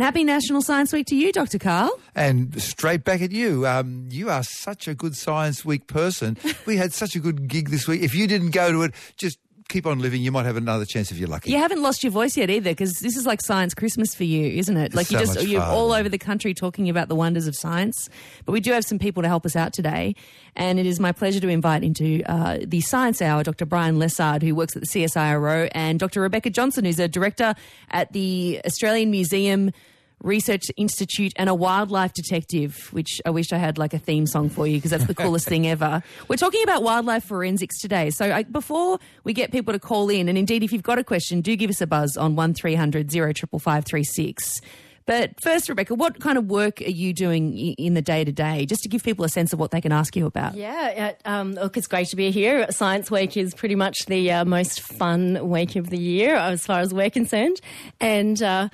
And happy National Science Week to you, Dr. Karl. And straight back at you. Um, you are such a good Science Week person. we had such a good gig this week. If you didn't go to it, just keep on living. You might have another chance if you're lucky. You haven't lost your voice yet either, because this is like science Christmas for you, isn't it? Like It's you so just, you're all over the country talking about the wonders of science. But we do have some people to help us out today, and it is my pleasure to invite into uh, the Science Hour Dr. Bryan Lessard, who works at the CSIRO, and Dr. Rebecca Johnson, who's a director at the Australian Museum. Research Institute and a wildlife detective, which I wish I had like a theme song for you because that's the coolest thing ever. We're talking about wildlife forensics today. So I, before we get people to call in, and indeed if you've got a question, do give us a buzz on 1300 055536. But first, Rebecca, what kind of work are you doing in the day to day, just to give people a sense of what they can ask you about? Yeah, um, look, it's great to be here. Science Week is pretty much the uh, most fun week of the year, as far as we're concerned. And uh,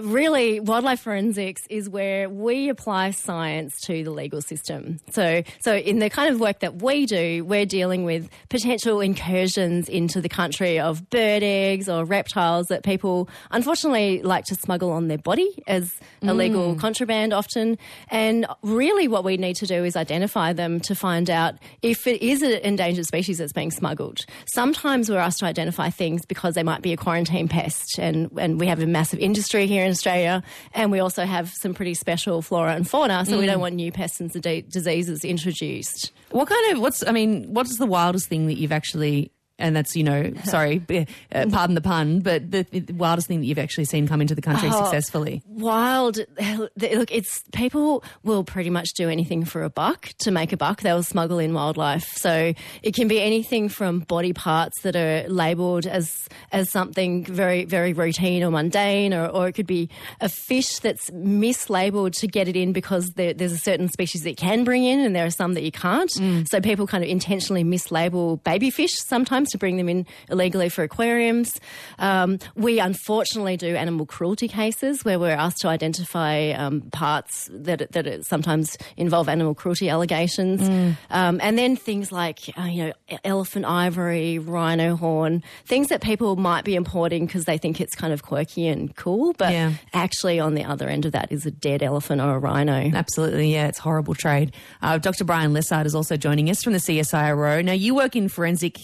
really, wildlife forensics is where we apply science to the legal system. So, so in the kind of work that we do, we're dealing with potential incursions into the country of bird eggs or reptiles that people unfortunately like to smuggle on their body as illegal mm. contraband often. And really, what we need to do is identify them to find out if it is an endangered species that's being smuggled. Sometimes we're asked to identify things because they might be a quarantine pest, and, and we have a massive industry here in Australia, and we also have some pretty special flora and fauna, so we don't mm. want new pests and diseases introduced. What kind of what's I mean, what's the wildest thing that you've actually and that's you know sorry, uh, pardon the pun, but the, the wildest thing that you've actually seen come into the country Oh, successfully. Wild. Look, it's people will pretty much do anything for a buck to make a buck. They'll smuggle in wildlife. So it can be anything from body parts that are labelled as as something very very routine or mundane, or, or it could be a fish that's mislabeled to get it in because there, there's a certain species that you can bring in, and there are some that you can't. So people kind of intentionally mislabel baby fish sometimes to bring them in illegally for aquariums. Um, we unfortunately do animal cruelty cases where we're asked to identify um, parts that that sometimes involve animal cruelty allegations, um, and then things like uh, you know elephant ivory, rhino horn, things that people might be importing because they think it's kind of quirky and cool, but Yeah. actually on the other end of that is a dead elephant or a rhino. Absolutely, yeah, it's horrible trade. Uh, Dr. Bryan Lessard is also joining us from the CSIRO. Now, you work in forensic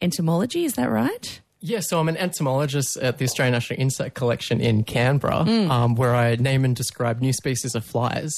entomology, is that right? Yeah, so I'm an entomologist at the Australian National Insect Collection in Canberra, Hmm. um, where I name and describe new species of flies.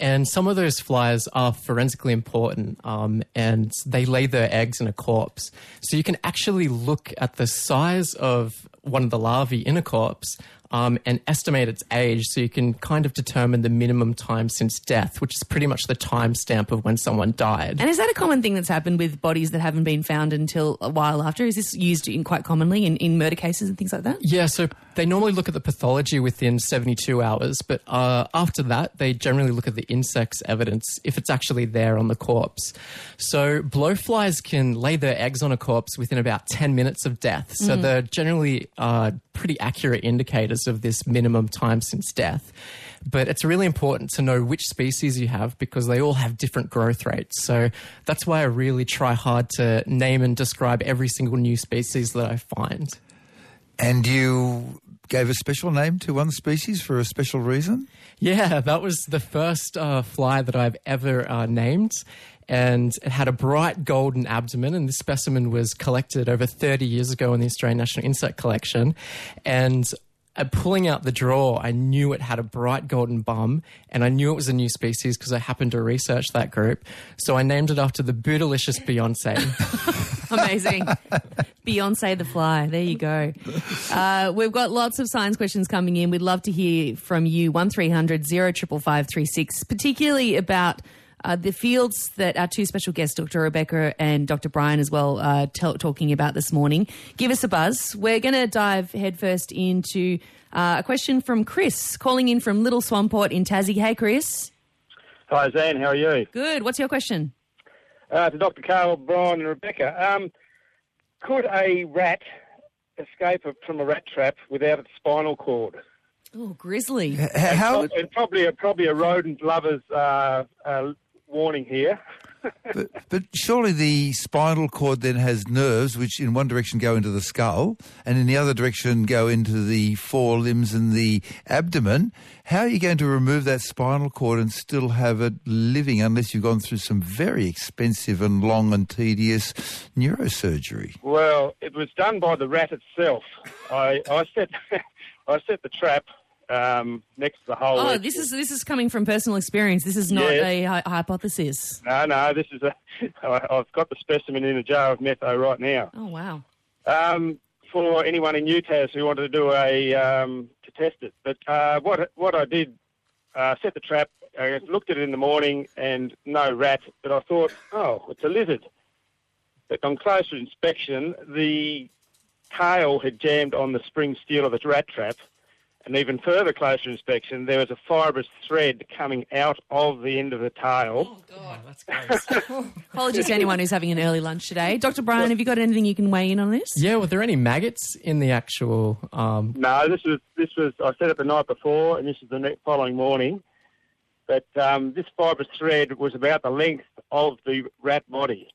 And some of those flies are forensically important, um, and they lay their eggs in a corpse. So you can actually look at the size of one of the larvae in a corpse um, and estimate its age so you can kind of determine the minimum time since death, which is pretty much the time stamp of when someone died. And is that a common thing that's happened with bodies that haven't been found until a while after? Is this used in quite commonly in, in murder cases and things like that? Yeah, so they normally look at the pathology within 72 hours, but uh, after that, they generally look at the insect's evidence if it's actually there on the corpse. So blowflies can lay their eggs on a corpse within about 10 minutes of death. So they're generally uh, pretty accurate indicators of this minimum time since death. But it's really important to know which species you have because they all have different growth rates. So that's why I really try hard to name and describe every single new species that I find. And you gave a special name to one species for a special reason? Yeah, that was the first uh, fly that I've ever uh, named. And it had a bright golden abdomen. And this specimen was collected over 30 years ago in the Australian National Insect Collection. And uh, pulling out the drawer, I knew it had a bright golden bum. And I knew it was a new species because I happened to research that group. So I named it after the Bootylicious Beyonce. Amazing. Beyonce the fly. There you go. Uh, we've got lots of science questions coming in. We'd love to hear from you. 1300 055536, particularly about uh, the fields that our two special guests, Dr. Rebecca and Dr. Bryan, as well, uh, tell talking about this morning. Give us a buzz. We're going to dive headfirst into uh, a question from Chris, calling in from Little Swanport in Tassie. Hey, Chris. Hi, Zane. How are you? Good. What's your question? Uh, to Dr. Karl, Bryan, and Rebecca. Um, could a rat escape from a rat trap without its spinal cord? Oh, grizzly. H- How? And probably a, probably a rodent lover's uh, uh, warning here. But, but surely the spinal cord then has nerves which in one direction go into the skull and in the other direction go into the four limbs and the abdomen. How are you going to remove that spinal cord and still have it living unless you've gone through some very expensive and long and tedious neurosurgery? Well, it was done by the rat itself. I, I set I set the trap um, next to the hole. Oh, this is this is coming from personal experience. This is not Yes. a hy- hypothesis. no, no. This is a. I, I've got the specimen in a jar of metho right now. Oh wow. Um, for anyone in UTAS who wanted to do a um, to test it, but uh, what what I did, uh, set the trap. I looked at it in the morning and no rat, but I thought, oh, it's a lizard. But on closer inspection, the tail had jammed on the spring steel of the rat trap, and even further closer inspection, there was a fibrous thread coming out of the end of the tail. God, that's gross. Apologies to anyone who's having an early lunch today. Dr. Bryan, have you got anything you can weigh in on this? yeah, were there any maggots in the actual? Um, No, this was this was I set it the night before, and this is the next following morning. But um, this fibrous thread was about the length of the rat body,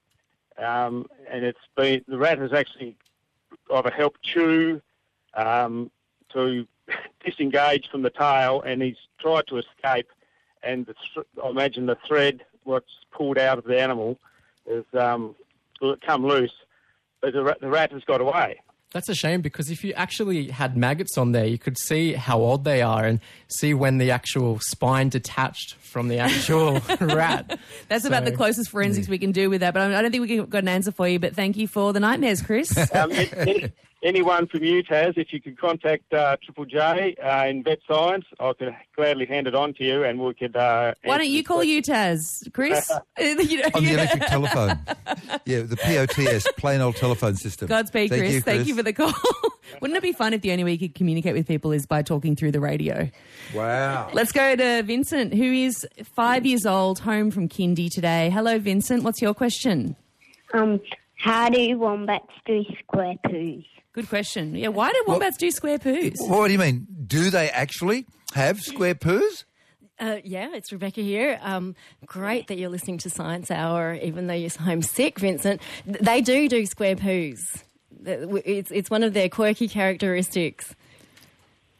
um, and it's been the rat has actually either helped chew um, to disengage from the tail, and he's tried to escape. And the th- I imagine the thread, what's pulled out of the animal, has um, come loose. But the, ra- the rat has got away. That's a shame because if you actually had maggots on there, you could see how old they are and see when the actual spine detached from the actual rat. That's about the closest forensics we can do with that. But I I don't think we can got an answer for you. But thank you for the nightmares, Chris. Um, a- any, anyone from UTAS, if you could contact uh, Triple J uh, in Vet Science, I could gladly hand it on to you, and we could. Uh, Why don't you call question. UTAS, Chris? You know, On the electric telephone. Yeah, the POTS, plain old telephone system. Godspeed, Thank Chris. You, Thank you for the call. Wouldn't it be fun if the only way you could communicate with people is by talking through the radio? Wow. Let's go to Vincent, who is five years old, home from kindy today. Hello, Vincent. What's your question? Um, how do wombats do square poos? Good question. Yeah, why do wombats do square poos? What do you mean? Do they actually have square poos? Uh, yeah, it's Rebecca here. Um, great that you're listening to Science Hour, even though you're homesick, Vincent. They do do square poos. It's, it's one of their quirky characteristics.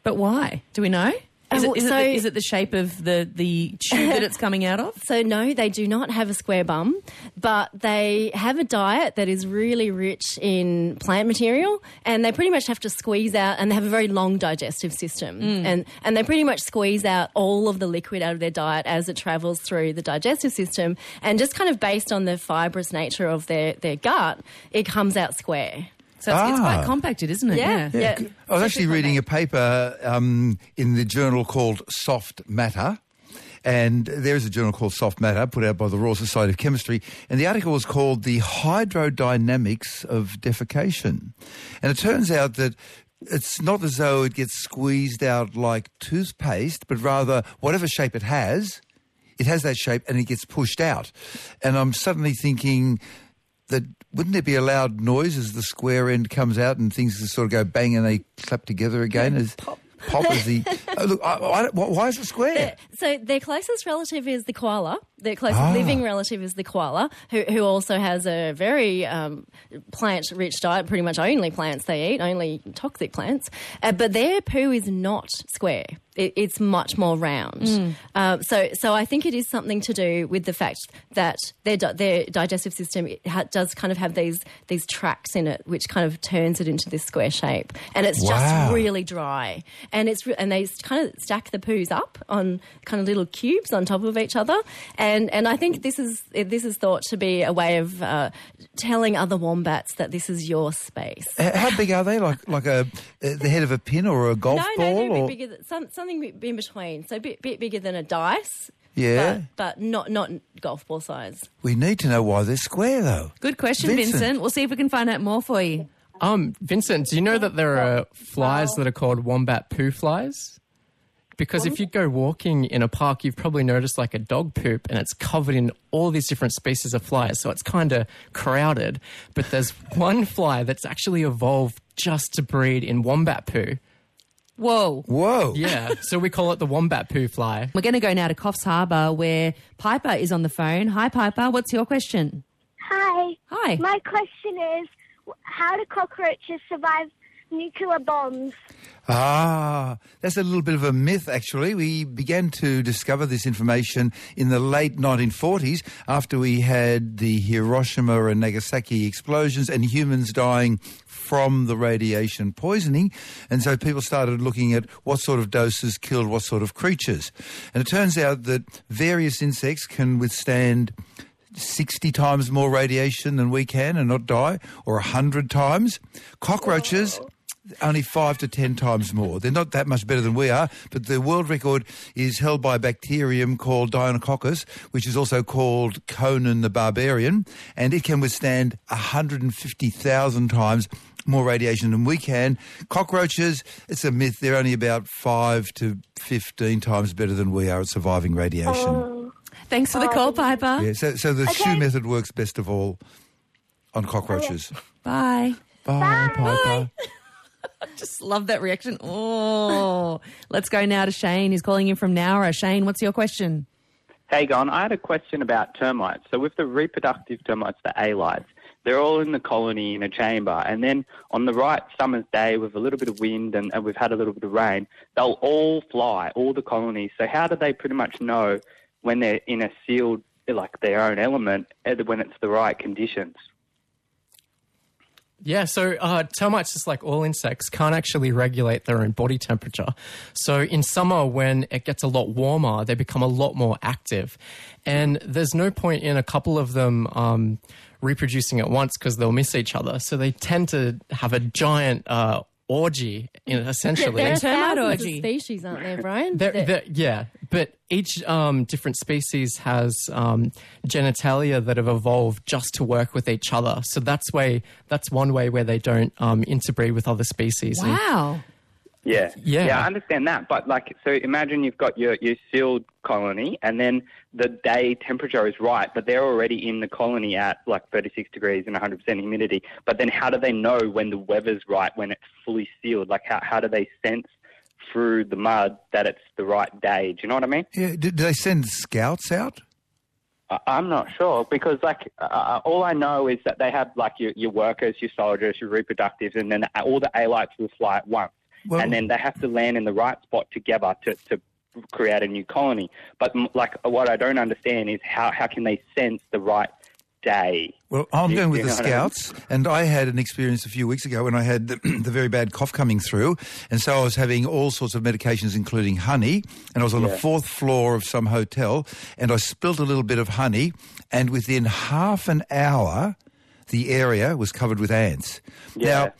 But why? Do we know? Is, Uh, it, is, so- it, the, is it the shape of the, the tube that it's coming out of? So, no, they do not have a square bum, but they have a diet that is really rich in plant material, and they pretty much have to squeeze out, and they have a very long digestive system, and, and they pretty much squeeze out all of the liquid out of their diet as it travels through the digestive system, and just kind of based on the fibrous nature of their, their gut, it comes out square. So it's, it's Ah. quite compacted, isn't it? Yeah. Yeah, I was actually reading a paper um, in the journal called Soft Matter. And there is a journal called Soft Matter put out by the Royal Society of Chemistry. And the article was called The Hydrodynamics of Defecation. And it turns out that it's not as though it gets squeezed out like toothpaste, but rather whatever shape it has, it has that shape and it gets pushed out. And I'm suddenly thinking that wouldn't there be a loud noise as the square end comes out and things just sort of go bang and they clap together again as pop, as the oh, look I, I, why is it square So their closest relative is the koala. Their closest Ah. living relative is the koala, who, who also has a very um, plant-rich diet. Pretty much only plants they eat, only toxic plants. Uh, but their poo is not square. It, it's much more round. Uh, so, so I think it is something to do with the fact that their di- their digestive system it ha- does kind of have these these tracks in it, which kind of turns it into this square shape, and it's Wow. just really dry. And it's re- and they kind of stack the poos up on kind of little cubes on top of each other. And and I think this is this is thought to be a way of uh, telling other wombats that this is your space. How big are they like like a uh, the head of a pin or a golf no, ball no, they're or bigger. Than, some, something in between. So a bit bit bigger than a dice. Yeah. but, but not not golf ball size. we need to know why they're square though Good question, Vincent. Vincent. We'll see if we can find out more for you. Um, Vincent, do you know that there are flies that are called wombat poo flies? Because if you go walking in a park, you've probably noticed like a dog poop and it's covered in all these different species of flies. So it's kind of crowded. But there's one fly that's actually evolved just to breed in wombat poo. Whoa. Whoa. Yeah, so we call it the wombat poo fly. We're going to go now to Coffs Harbour where Piper is on the phone. Hi, Piper. What's your question? Hi. Hi. My question is how do cockroaches survive nuclear bombs? Ah, that's a little bit of a myth, actually. We began to discover this information in the late 1940s after we had the Hiroshima and Nagasaki explosions and humans dying from the radiation poisoning. And so people started looking at what sort of doses killed what sort of creatures. And it turns out that various insects can withstand 60 times more radiation than we can and not die, or 100 times. Cockroaches, only five to 10 times more. They're not that much better than we are, but the world record is held by a bacterium called Deinococcus, which is also called Conan the Barbarian, and it can withstand 150,000 times more radiation than we can. Cockroaches, it's a myth. They're only about 5 to 15 times better than we are at surviving radiation. Oh. Thanks for the call, oh. Piper. Yeah, so, so the shoe method works best of all on cockroaches. Oh, Bye. Bye, Piper. Just love that reaction. Oh. Let's go now to Shane. He's calling in from Nowra. Shane, what's your question? Hey, Gon, I had a question about termites. So, with the reproductive termites, the alates, they're all in the colony in a chamber, and then on the right summer's day with a little bit of wind and, and we've had a little bit of rain, they'll all fly, all the colonies. So, how do they pretty much know when they're in a sealed, like their own element, eh, when it's the right conditions? Yeah, so uh, termites, just like all insects, can't actually regulate their own body temperature. So in summer, when it gets a lot warmer, they become a lot more active. And there's no point in a couple of them um, reproducing at once because they'll miss each other. So they tend to have a giant uh, orgy, in, essentially. There are termite thousands orgy. of species, aren't there, Bryan? There- That- there- yeah, but each um, different species has um, genitalia that have evolved just to work with each other. So that's way that's one way where they don't um, interbreed with other species. And- Wow. Yeah. Yeah. Yeah, I understand that. But like so imagine you've got your, your sealed colony and then the day temperature is right, but they're already in the colony at like 36 degrees and 100% humidity. But then how do they know when the weather's right, when it's fully sealed? Like how, how do they sense through the mud that it's the right day? Do you know what I mean? Yeah, do, do they send scouts out? I'm not sure because, like, uh, all I know is that they have like your, your workers, your soldiers, your reproductives, and then all the alates will fly at once, Well- and then they have to land in the right spot together to, to create a new colony. But like, what I don't understand is how how can they sense the right day? Well, I'm You- going with the what I mean? scouts, and I had an experience a few weeks ago when I had the, the very bad cough coming through, and so I was having all sorts of medications, including honey, and I was on the fourth floor of some hotel, and I spilled a little bit of honey, and within half an hour, the area was covered with ants. Yeah. Now,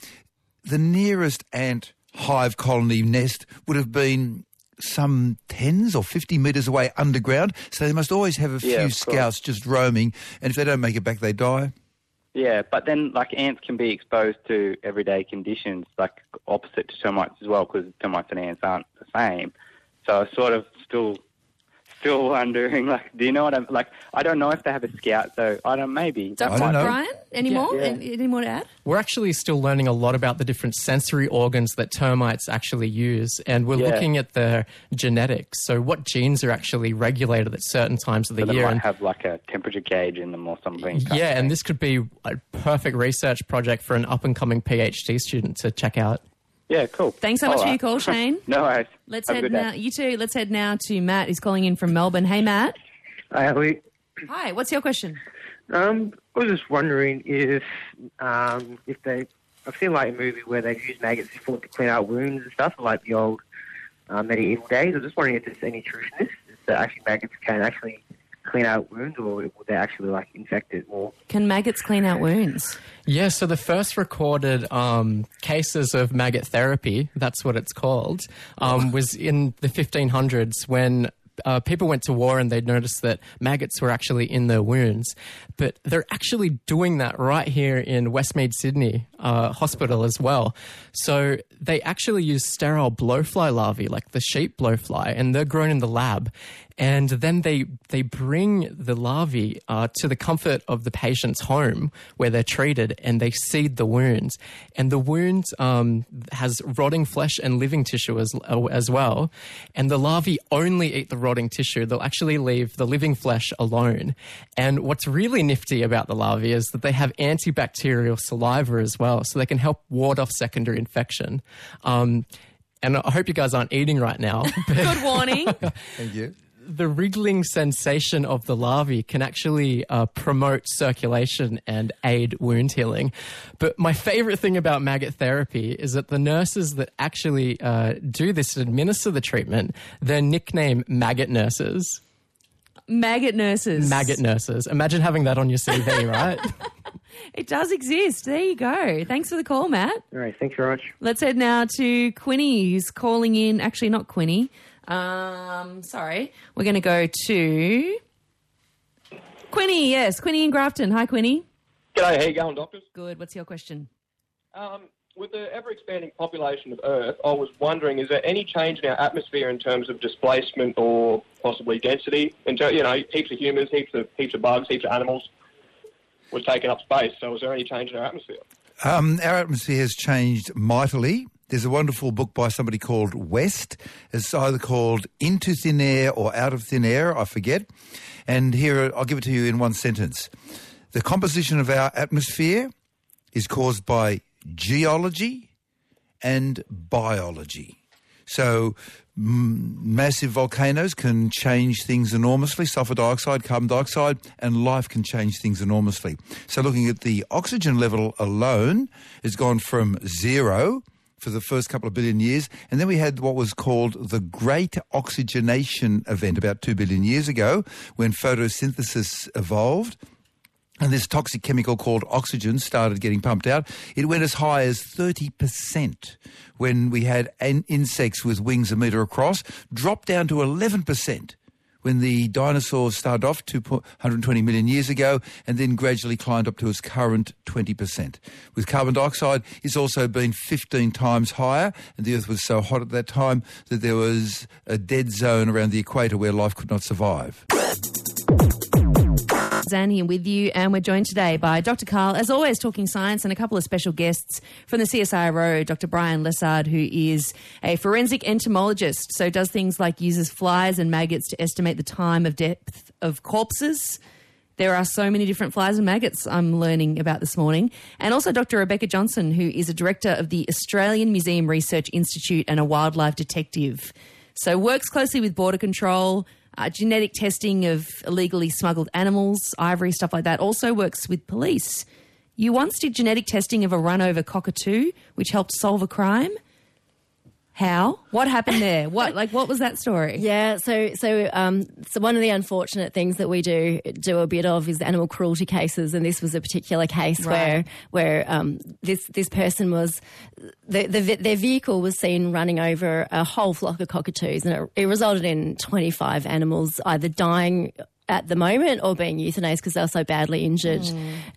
the nearest ant hive colony nest would have been some tens or 50 metres away underground, so they must always have a Yeah, few scouts just roaming, and if they don't make it back, they die. Yeah, but then like ants can be exposed to everyday conditions, like opposite to termites as well, because termites and ants aren't the same. So I sort of still, still wondering, like, do you know what I'm like? I don't know if they have a scout, so I don't. Maybe Dr. I don't know. Bryan, any more? Yeah. Any, any more to add? We're actually still learning a lot about the different sensory organs that termites actually use, and we're Yeah. looking at their genetics. So, what genes are actually regulated at certain times of the So they year? might And have like a temperature gauge in them or something. yeah, and this could be a perfect research project for an up and coming PhD student to check out. Yeah, cool. Thanks so much All for your call, Shane. no worries. Let's Have a head good day. now. You too. Let's head now to Matt. He's calling in from Melbourne. Hey, Matt. Hi, Ellie. Hi. What's your question? Um, I was just wondering if um, if they. I've seen like a movie where they use maggots before to clean out wounds and stuff, like the old uh, medieval days. I was just wondering if there's any truth in this. Is that actually maggots can actually clean out wounds, or would they actually like infect it more? Can maggots clean out wounds? Yeah, so the first recorded um, cases of maggot therapy, that's what it's called, um, was in the 1500s when uh, people went to war and they noticed that maggots were actually in their wounds. But they're actually doing that right here in Westmead, Sydney uh, Hospital as well. So they actually use sterile blowfly larvae, like the sheep blowfly, and they're grown in the lab. And then they they bring the larvae uh, to the comfort of the patient's home where they're treated, and they seed the wounds. And the wound um, has rotting flesh and living tissue as uh, as well. And the larvae only eat the rotting tissue; they'll actually leave the living flesh alone. And what's really nifty about the larvae is that they have antibacterial saliva as well, so they can help ward off secondary infection. Um, and I hope you guys aren't eating right now. Good warning. Thank you. The wriggling sensation of the larvae can actually uh, promote circulation and aid wound healing. But my favorite thing about maggot therapy is that the nurses that actually uh, do this and administer the treatment, they're nicknamed maggot nurses. Maggot nurses. Maggot nurses. Imagine having that on your CV, right? It does exist. There you go. Thanks for the call, Matt. All right, thanks very much. Let's head now to Quinny, who's calling in. Actually, not Quinny. Um, sorry. We're going to go to Quinny. Yes, Quinny in Grafton. Hi, Quinny. G'day, how you going, doctors? Good. What's your question? Um, with the ever-expanding population of Earth, I was wondering, is there any change in our atmosphere in terms of displacement or possibly density? In ter- you know, heaps of humans, heaps of heaps of bugs, heaps of animals was taking up space. So, is there any change in our atmosphere? Um, our atmosphere has changed mightily. There's a wonderful book by somebody called West. It's either called Into Thin Air or Out of Thin Air, I forget. And here, I'll give it to you in one sentence. The composition of our atmosphere is caused by geology and biology. So, massive volcanoes can change things enormously, sulfur dioxide, carbon dioxide, and life can change things enormously. So, looking at the oxygen level alone, it's gone from zero for the first couple of billion years, and then we had what was called the Great Oxygenation Event about two billion years ago, when photosynthesis evolved and this toxic chemical called oxygen started getting pumped out. It went as high as 30% when we had insects with wings a metre across, dropped down to 11% when the dinosaurs started off 220 million years ago, and then gradually climbed up to its current 20%. With carbon dioxide, it's also been 15 times higher, and the Earth was so hot at that time that there was a dead zone around the equator where life could not survive. Zan here with you, and we're joined today by Dr. Karl, as always, talking science, and a couple of special guests from the CSIRO, Dr. Bryan Lessard, who is a forensic entomologist, so does things like uses flies and maggots to estimate the time of depth of corpses. There are so many different flies and maggots I'm learning about this morning. And also Dr. Rebecca Johnson, who is a director of the Australian Museum Research Institute and a wildlife detective. So works closely with border control, uh, genetic testing of illegally smuggled animals, ivory, stuff like that. Also works with police. You once did genetic testing of a run over cockatoo, which helped solve a crime. How? What happened there? What like what was that story? Yeah, so so um, so one of the unfortunate things that we do do a bit of is animal cruelty cases, and this was a particular case Right. where where um, this this person was the, the their vehicle was seen running over a whole flock of cockatoos, and it, it resulted in twenty five animals either dying. At the moment, or being euthanized because they were so badly injured,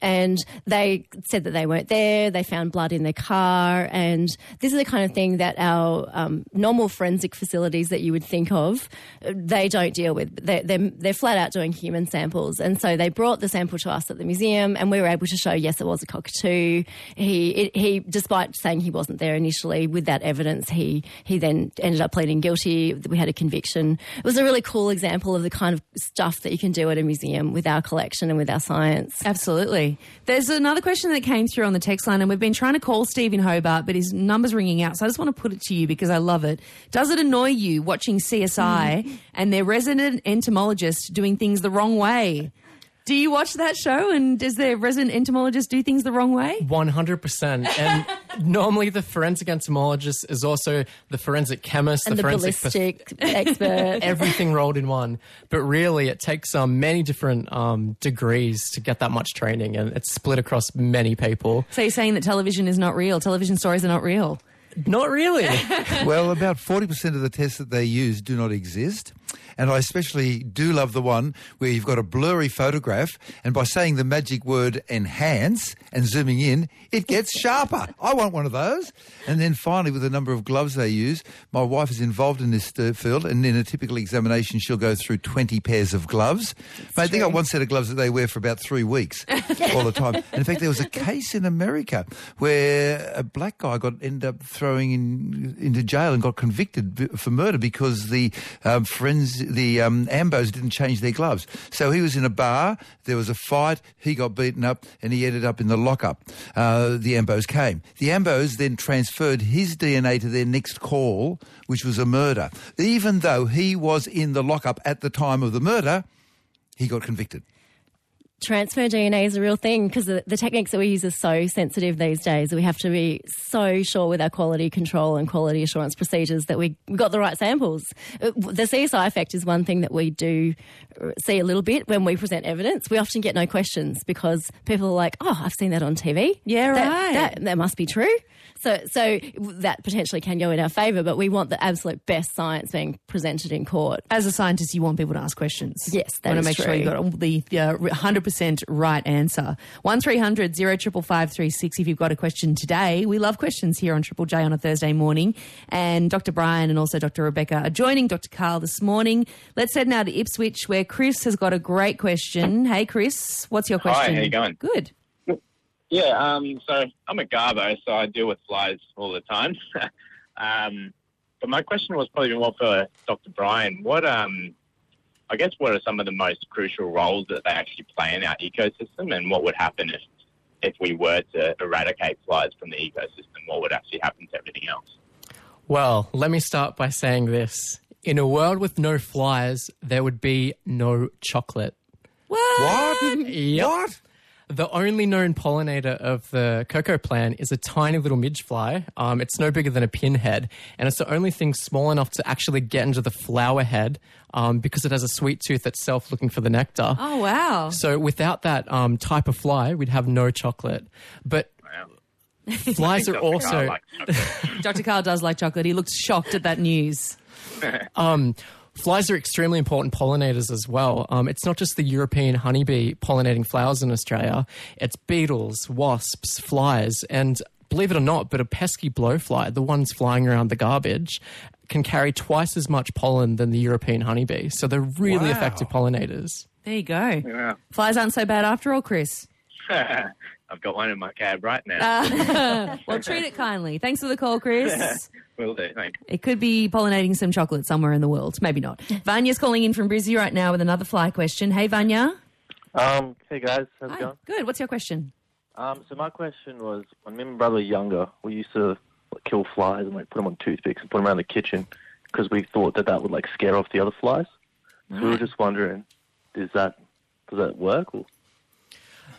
and they said that they weren't there. They found blood in their car, and this is the kind of thing that our um, normal forensic facilities that you would think of, uh, they don't deal with. They're, they're, they're flat out doing human samples, and so they brought the sample to us at the museum, and we were able to show yes, it was a cockatoo. He it, he, despite saying he wasn't there initially, with that evidence, he he then ended up pleading guilty. We had a conviction. It was a really cool example of the kind of stuff that you can do at a museum with our collection and with our science. Absolutely. There's another question that came through on the text line, and we've been trying to call Steve in Hobart, but his number's ringing out. So I just want to put it to you because I love it. Does it annoy you watching CSI mm-hmm. and their resident entomologist doing things the wrong way? Do you watch that show, and does the resident entomologist do things the wrong way? 100%. And normally the forensic entomologist is also the forensic chemist, And the, forensic path- ballistic expert. everything rolled in one. But really, it takes um, many different um, degrees to get that much training, and it's split across many people. So you're saying that television is not real? Television stories are not real? Not really. well, about 40% of the tests that they use do not exist. And I especially do love the one where you've got a blurry photograph, and by saying the magic word enhance and zooming in, it gets sharper. I want one of those. And then finally, with the number of gloves they use, my wife is involved in this uh, field, and in a typical examination, she'll go through 20 pairs of gloves. Mate, they got one set of gloves that they wear for about three weeks all the time. And in fact, there was a case in America where a black guy got ended up throwing in into jail and got convicted for murder because the um, friends, the um, Ambos didn't change their gloves. So he was in a bar, there was a fight, he got beaten up, and he ended up in the lockup. Uh, the Ambos came. The Ambos then transferred his DNA to their next call, which was a murder. Even though he was in the lockup at the time of the murder, he got convicted. Transfer DNA is a real thing because the, the techniques that we use are so sensitive these days. We have to be so sure with our quality control and quality assurance procedures that we we got the right samples. Uh, The CSI effect is one thing that we do uh, see a little bit when we present evidence. We often get no questions because people are like, "Oh, I've seen that on TV. Yeah, That- right. That, that must be true." So, so that potentially can go in our favour, but we want the absolute best science being presented in court. As a scientist, you want people to ask questions. Yes, that want to make sure true. you got all the uh, 100% right answer. 1300 055536 if you've got a question today. We love questions here on Triple J on a Thursday morning. And Dr. Bryan and also Dr. Rebecca are joining Dr. Karl this morning. Let's head now to Ipswich where Chris has got a great question. Hey, Chris, what's your question? Hi, question? how you going? Good. Yeah, um, so I'm a garbo, so I deal with flies all the time. um, but my question was probably more for Dr. Bryan. What, um, I guess, what are some of the most crucial roles that they actually play in our ecosystem, and what would happen if, if we were to eradicate flies from the ecosystem? What would actually happen to everything else? Well, let me start by saying this. In a world with no flies, there would be no chocolate. What? Yep. What? The only known pollinator of the cocoa plant is a tiny little midge fly. Um, it's no bigger than a pinhead, and it's the only thing small enough to actually get into the flower head um, because it has a sweet tooth itself looking for the nectar. Oh, wow. So without that um, type of fly, we'd have no chocolate. But Wow. flies are Dr. Also likes. Dr. Karl does like chocolate. He looks shocked at that news. Um, flies are extremely important pollinators as well. Um, it's not just the European honeybee pollinating flowers in Australia, it's beetles, wasps, flies, and believe it or not, but a pesky blowfly, the ones flying around the garbage, can carry twice as much pollen than the European honeybee. So they're really Wow. effective pollinators. There you go. Yeah. Flies aren't so bad after all, Chris. I've got one in my cab right now. Uh, well, treat it kindly. Thanks for the call, Chris. Will do. Thanks. It could be pollinating some chocolate somewhere in the world. Maybe not. Vanya's calling in from Brizzy right now with another fly question. Hey, Vanya. Um, hey guys, how's it going? Good. What's your question? Um, so my question was, when me and my brother were younger, we used to like, kill flies and like put them on toothpicks and put them around the kitchen because we thought that that would like scare off the other flies. So we were just wondering, is that does that work? Or?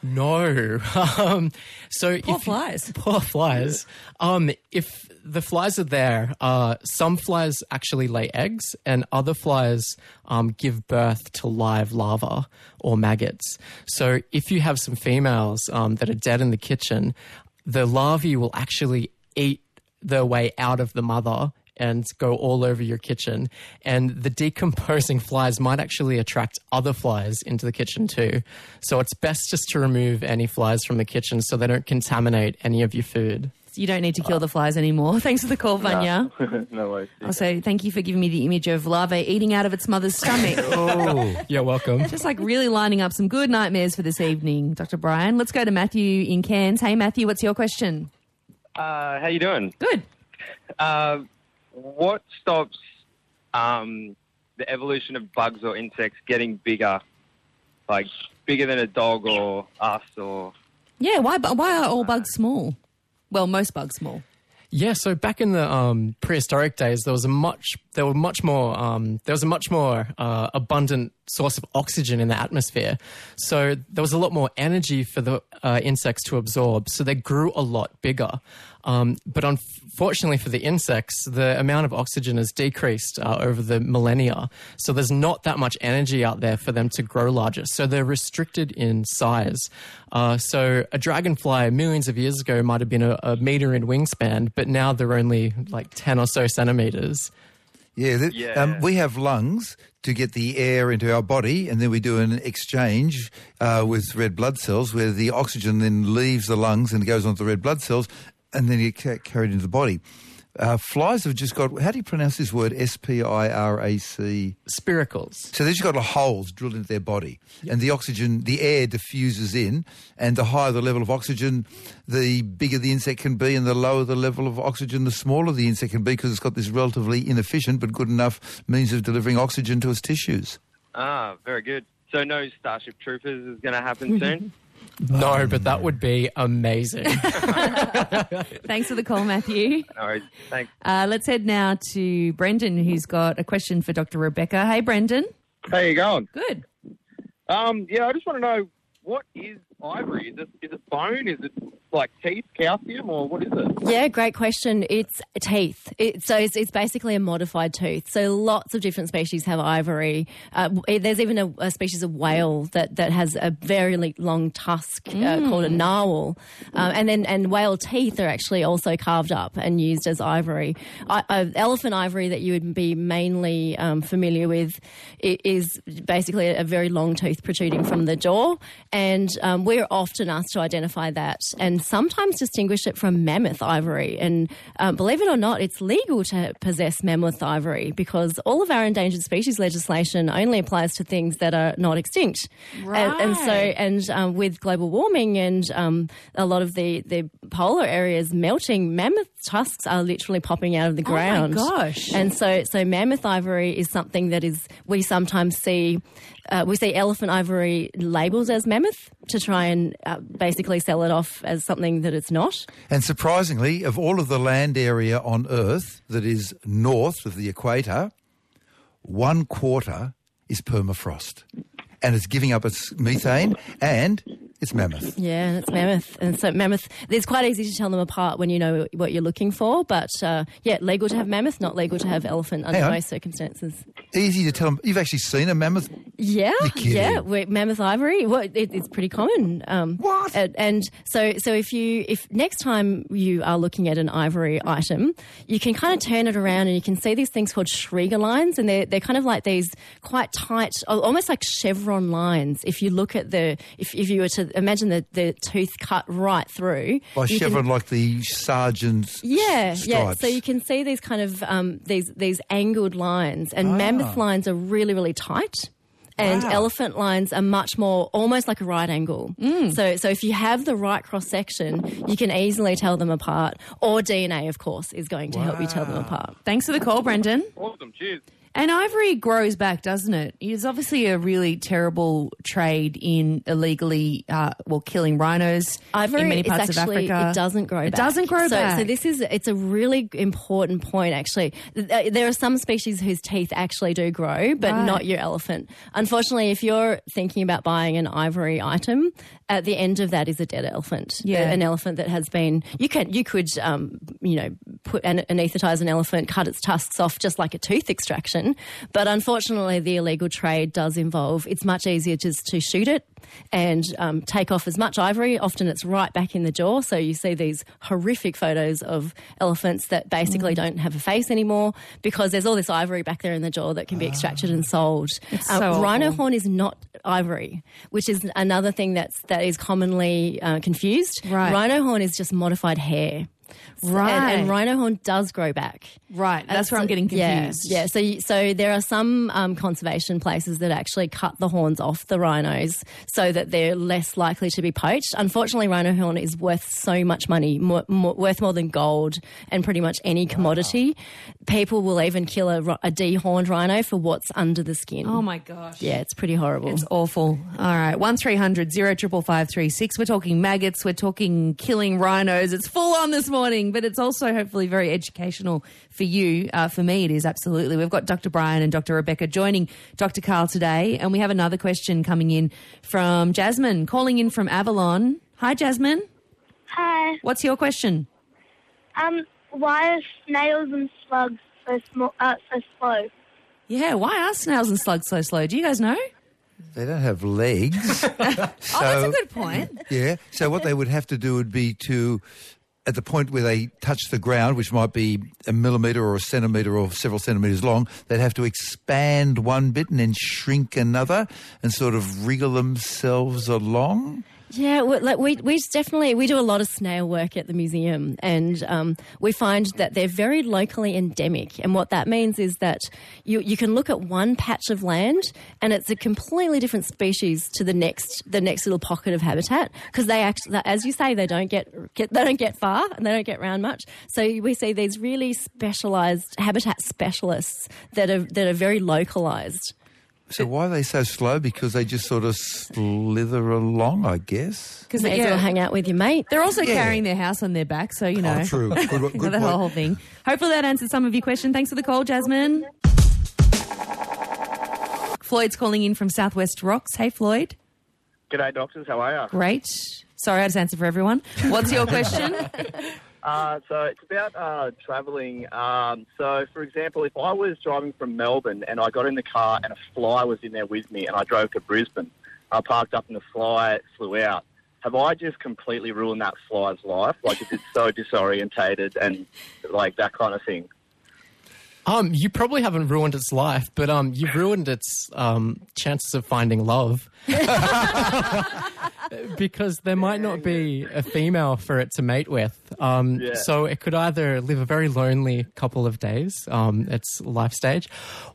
No. Um, so Poor if, flies. Poor flies. Um, if the flies are there, uh, some flies actually lay eggs, and other flies um, give birth to live larvae or maggots. So if you have some females um, that are dead in the kitchen, the larvae will actually eat their way out of the mother and go all over your kitchen. And the decomposing flies might actually attract other flies into the kitchen too. So it's best just to remove any flies from the kitchen so they don't contaminate any of your food. You don't need to kill the flies anymore. Thanks for the call, Vanya. no worries. Also, thank you for giving me the image of larvae eating out of its mother's stomach. Oh. You're welcome. Just like really lining up some good nightmares for this evening, Dr. Bryan. Let's go to Matthew in Cairns. Hey, Matthew, what's your question? Uh, how you doing? Good. Uh, what stops um, the evolution of bugs or insects getting bigger, like bigger than a dog or us or? Yeah, why, why are all bugs small? Well, most bugs small. Yeah, so back in the um, prehistoric days, there was a much there were much more. Um, there was a much more uh, abundant source of oxygen in the atmosphere, so there was a lot more energy for the uh, insects to absorb. So they grew a lot bigger. Um, but unfortunately for the insects, the amount of oxygen has decreased uh, over the millennia. So there's not that much energy out there for them to grow larger. So they're restricted in size. Uh, so a dragonfly millions of years ago might have been a, a meter in wingspan, but now they're only like 10 or so centimeters. Yeah, that, Yeah. Um, we have lungs to get the air into our body, and then we do an exchange uh, with red blood cells where the oxygen then leaves the lungs and goes onto the red blood cells, and then it ca- carried into the body. Uh, flies have just got, how do you pronounce this word? S P I R A C? Spiracles. So they've just got holes drilled into their body, and the oxygen, the air diffuses in, and the higher the level of oxygen, the bigger the insect can be, and the lower the level of oxygen, the smaller the insect can be, because it's got this relatively inefficient but good enough means of delivering oxygen to its tissues. Ah, very good. So no Starship Troopers is going to happen soon. No, but that would be amazing. Thanks for the call, Matthew. No worries. Thanks. Uh, let's head now to Brendan, who's got a question for Dr. Rebecca. Hey, Brendan. How you going? Good. Um, yeah, I just want to know what is ivory? Is it is it bone? Is it like teeth, calcium, or what is it? Yeah, great question. It's teeth. It, so it's, it's basically a modified tooth. So lots of different species have ivory. Uh, w- there's even a, a species of whale that, that has a very long tusk uh, called a narwhal. Um, and then and whale teeth are actually also carved up and used as ivory. I, uh, elephant ivory that you would be mainly um, familiar with i- is basically a very long tooth protruding from the jaw. And um, we're often asked to identify that and sometimes distinguish it from mammoth ivory. And um, believe it or not, it's legal to possess mammoth ivory because all of our endangered species legislation only applies to things that are not extinct. And, and so, and um, with global warming and um, a lot of the, the polar areas melting, mammoth tusks are literally popping out of the ground. Oh my gosh. And so, so mammoth ivory is something that is we sometimes see. Uh, we see elephant ivory labels as mammoth to try and uh, basically sell it off as something that it's not. And surprisingly, of all of the land area on Earth that is north of the equator, one quarter is permafrost. And it's giving up its methane and it's mammoth. Yeah, it's mammoth. And so mammoth, it's quite easy to tell them apart when you know what you're looking for. But uh, yeah, legal to have mammoth, not legal to have elephant under most circumstances. Easy to tell them. You've actually seen a mammoth? Yeah, yeah. we- Mammoth ivory. Well, it, it's pretty common. Um, what? And, and so, so if you, if next time you are looking at an ivory item, you can kind of turn it around and you can see these things called Schreger lines, and they're they're kind of like these quite tight, almost like chevron lines. If you look at the, if if you were to imagine the the tooth cut right through, By you can- like the sergeant's yeah, yeah. So you can see these kind of um, these these angled lines, and mammoth lines are really really tight. And Wow. elephant lines are much more, almost like a right angle. So, so if you have the right cross section, you can easily tell them apart. Or DNA, of course, is going to help you tell them apart. Thanks for the call, Brendan. Awesome. Cheers. And ivory grows back, doesn't it? It's obviously a really terrible trade in illegally, uh, well, killing rhinos Ivory in many parts actually, of Africa. It doesn't grow It back. doesn't grow so, back. So this is it's a really important point. Actually, there are some species whose teeth actually do grow, but Right. not your elephant. Unfortunately, if you're thinking about buying an ivory item, at the end of that is a dead elephant. Yeah. an elephant that has been. You can you could um, you know put an, anesthetize an elephant, cut its tusks off just like a tooth extraction, but unfortunately, the illegal trade does involve. It's much easier just to shoot it and um, take off as much ivory. Often it's right back in the jaw. So you see these horrific photos of elephants that basically Mm. don't have a face anymore because there's all this ivory back there in the jaw that can be extracted and sold. Uh, so rhino awful. horn is not ivory, which is another thing that's that is commonly uh, confused. Right. Rhino horn is just modified hair. Right. And, and rhino horn does grow back. Right. That's where I'm getting confused. Yeah, so so there are some um, conservation places that actually cut the horns off the rhinos so that they're less likely to be poached. Unfortunately, rhino horn is worth so much money, more, more, worth more than gold and pretty much any commodity. People will even kill a, a dehorned rhino for what's under the skin. Oh my gosh. Yeah, it's pretty horrible. It's awful. All right. 1300 055536. We're talking maggots. We're talking killing rhinos. It's full on this morning, but it's also hopefully very educational for you. Uh, for me, it is absolutely. We've got Dr. Bryan and Dr. Rebecca joining Dr. Karl today, and we have another question coming in from Jasmine, calling in from Avalon. Hi, Jasmine. Hi. What's your question? Um, why are snails and slugs so small, uh, so slow? Yeah, why are snails and slugs so slow? Do you guys know? They don't have legs. oh, that's a good point. Yeah. So what they would have to do would be to, at the point where they touch the ground, which might be a millimetre or a centimetre or several centimetres long, they'd have to expand one bit and then shrink another and sort of wriggle themselves along. Yeah, like we we definitely we do a lot of snail work at the museum, and um, we find that they're very locally endemic. And what that means is that you you can look at one patch of land, and it's a completely different species to the next the next little pocket of habitat because they actually, as you say, they don't get, get they don't get far and they don't get around much. So we see these really specialised habitat specialists that are that are very localised. So why are they so slow? Because they just sort of slither along, I guess. Because they as well hang out with your mate. They're also Yeah. carrying their house on their back, so you oh, know. Oh, true. Good- good You know, the point. whole thing. Hopefully that answers some of your question. Thanks for the call, Jasmine. Floyd's calling in from Southwest Rocks. Hey, Floyd. G'day, doctors. How are you? Great. Sorry, I just answered for everyone. What's your question? Uh, so it's about uh, travelling. Um, so, for example, if I was driving from Melbourne and I got in the car and a fly was in there with me and I drove to Brisbane, I parked up and the fly flew out. Have I just completely ruined that fly's life? Like, is it so disorientated and like that kind of thing? Um, you probably haven't ruined its life, but um, you've ruined its um, chances of finding love. because there might not be a female for it to mate with. Um, Yeah. So it could either live a very lonely couple of days, um, its life stage,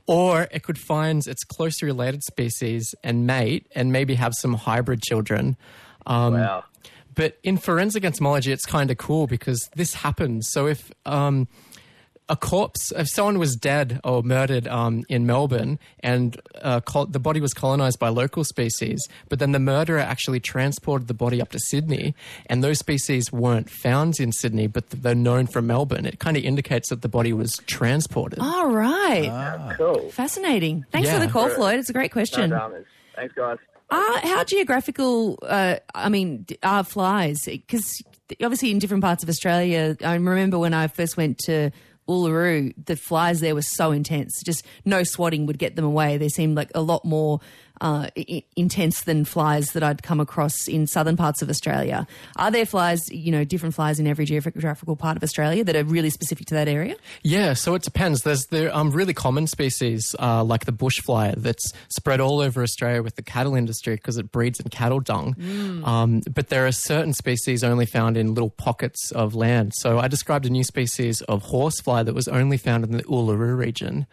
or it could find its closely related species and mate and maybe have some hybrid children. Um, Wow. But in forensic entomology, it's kind of cool because this happens. So if um, a corpse, if someone was dead or murdered um, in Melbourne and uh, col- the body was colonized by local species, but then the murderer actually transported the body up to Sydney and those species weren't found in Sydney, but they're known from Melbourne, it kind of indicates that the body was transported. All right. Ah. Cool. Fascinating. Thanks for the call, Floyd. It's a great question. No. Thanks, guys. Uh, how geographical, uh, I mean, d- are flies? Because obviously in different parts of Australia, I remember when I first went to Uluru, the flies there were so intense. Just no swatting would get them away. They seemed like a lot more uh, intense than flies that I'd come across in southern parts of Australia. Are there flies, you know, different flies in every geographical part of Australia that are really specific to that area? Yeah, so it depends. There's there um really common species uh, like the bush fly that's spread all over Australia with the cattle industry because it breeds in cattle dung. Um, but there are certain species only found in little pockets of land. So I described a new species of horsefly that was only found in the Uluru region.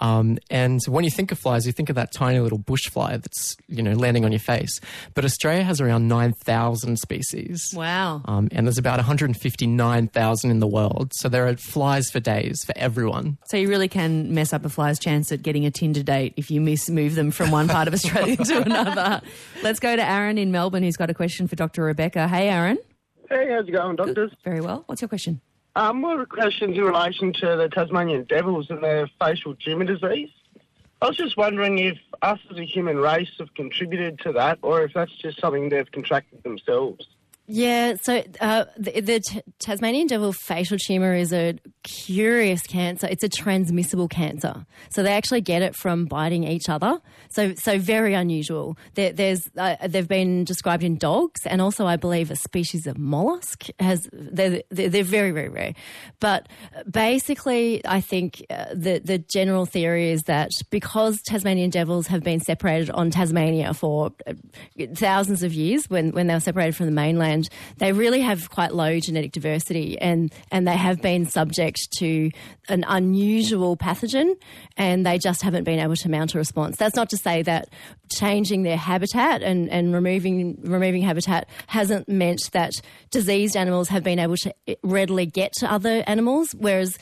Um, and when you think of flies, you think of that tiny little bush fly that's you know landing on your face. But Australia has around nine thousand species. Wow. Um, and there's about 159,000 in the world. So there are flies for days for everyone. So you really can mess up a fly's chance at getting a Tinder date if you miss move them from one part of Australia to another. Let's go to Aaron in Melbourne, who's got a question for Dr. Rebecca. Hey, Aaron. Hey, how's it going, doctors? Very well. What's your question? Um, more questions in relation to the Tasmanian devils and their facial tumour disease. I was just wondering if us as a human race have contributed to that, or if that's just something they've contracted themselves. Yeah, so uh, the, the Tasmanian devil facial tumour is a curious cancer. It's a transmissible cancer, so they actually get it from biting each other. So, so very unusual. There, there's uh, they've been described in dogs, and also I believe a species of mollusk has. They're, they're, they're very very rare, but basically, I think uh, the the general theory is that because Tasmanian devils have been separated on Tasmania for uh, thousands of years, when when they were separated from the mainland, they really have quite low genetic diversity, and and they have been subject to an unusual pathogen, and they just haven't been able to mount a response. That's not to say that changing their habitat and, and removing removing habitat hasn't meant that diseased animals have been able to readily get to other animals, whereas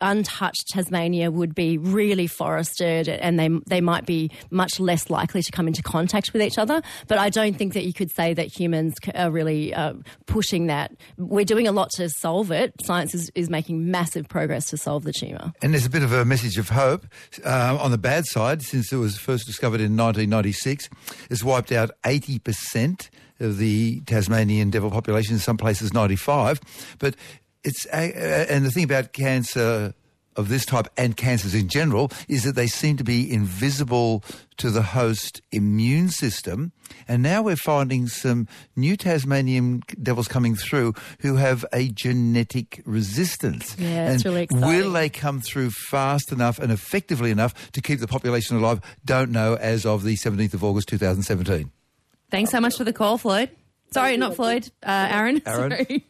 untouched Tasmania would be really forested and they they might be much less likely to come into contact with each other. But I don't think that you could say that humans are really uh, pushing that. We're doing a lot to solve it. Science is, is making massive progress to solve the tumour. And there's a bit of a message of hope uh, on the bad side, since it was first discovered in 1996. It's wiped out 80% of the Tasmanian devil population, in some places 95. But it's and the thing about cancer of this type and cancers in general is that they seem to be invisible to the host immune system. And now we're finding some new Tasmanian devils coming through who have a genetic resistance. Yeah, and it's really exciting. Will they come through fast enough and effectively enough to keep the population alive? Don't know as of the 17th of August 2017. Thanks so much for the call, Floyd. Sorry, not Floyd. Uh, Aaron. Aaron. Sorry.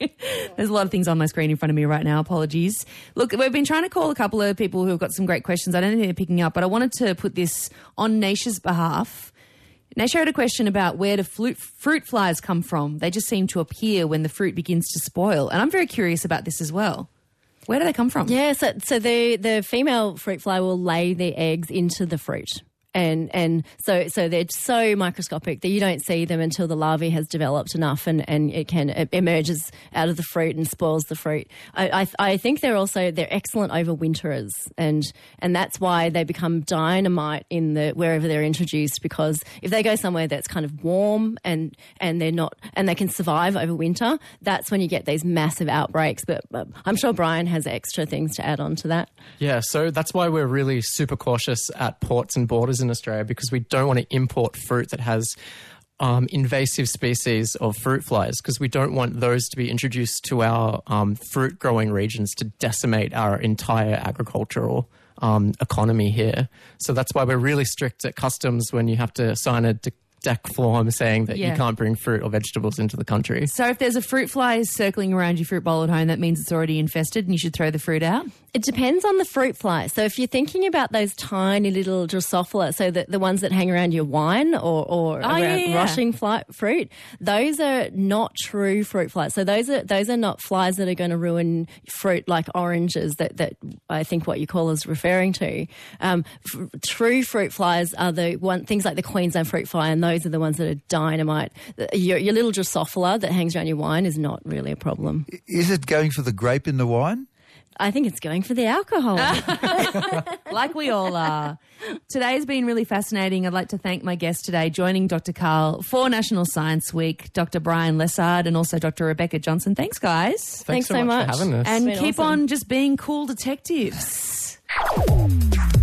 There's a lot of things on my screen in front of me right now. Apologies. Look, we've been trying to call a couple of people who've got some great questions. I don't think they're picking up, but I wanted to put this on Naisha's behalf. Naisha had a question about where do fruit, fruit flies come from. They just seem to appear when the fruit begins to spoil. And I'm very curious about this as well. Where do they come from? Yeah, so, so the, the female fruit fly will lay their eggs into the fruit. And and so so they're so microscopic that you don't see them until the larvae has developed enough and, and it can it emerges out of the fruit and spoils the fruit. I, I, I think they're also they're excellent overwinterers and and that's why they become dynamite in the wherever they're introduced because if they go somewhere that's kind of warm and and they're not and they can survive over winter, that's when you get these massive outbreaks. But, but I'm sure Bryan has extra things to add on to that. Yeah, so that's why we're really super cautious at ports and borders in Australia because we don't want to import fruit that has um, invasive species of fruit flies because we don't want those to be introduced to our um, fruit growing regions to decimate our entire agricultural um, economy here. So that's why we're really strict at customs when you have to sign a de- deck form saying that Yeah. you can't bring fruit or vegetables into the country. So if there's a fruit fly circling around your fruit bowl at home, that means it's already infested and you should throw the fruit out? It depends on the fruit fly. So if you're thinking about those tiny little Drosophila, so the, the ones that hang around your wine or, or Oh, around yeah, yeah. rushing fly, fruit, those are not true fruit flies. So those are those are not flies that are going to ruin fruit like oranges that, that I think what you call is referring to. Um, f- true fruit flies are the one things like the Queensland fruit fly, and those are the ones that are dynamite. Your, your little Drosophila that hangs around your wine is not really a problem. Is it going for the grape in the wine? I think it's going for the alcohol. like we all are. Today's been really fascinating. I'd like to thank my guest today, joining Dr. Karl for National Science Week, Dr. Bryan Lessard and also Dr. Rebecca Johnson. Thanks, guys. Thanks so much for having us. And keep awesome. on just being cool detectives.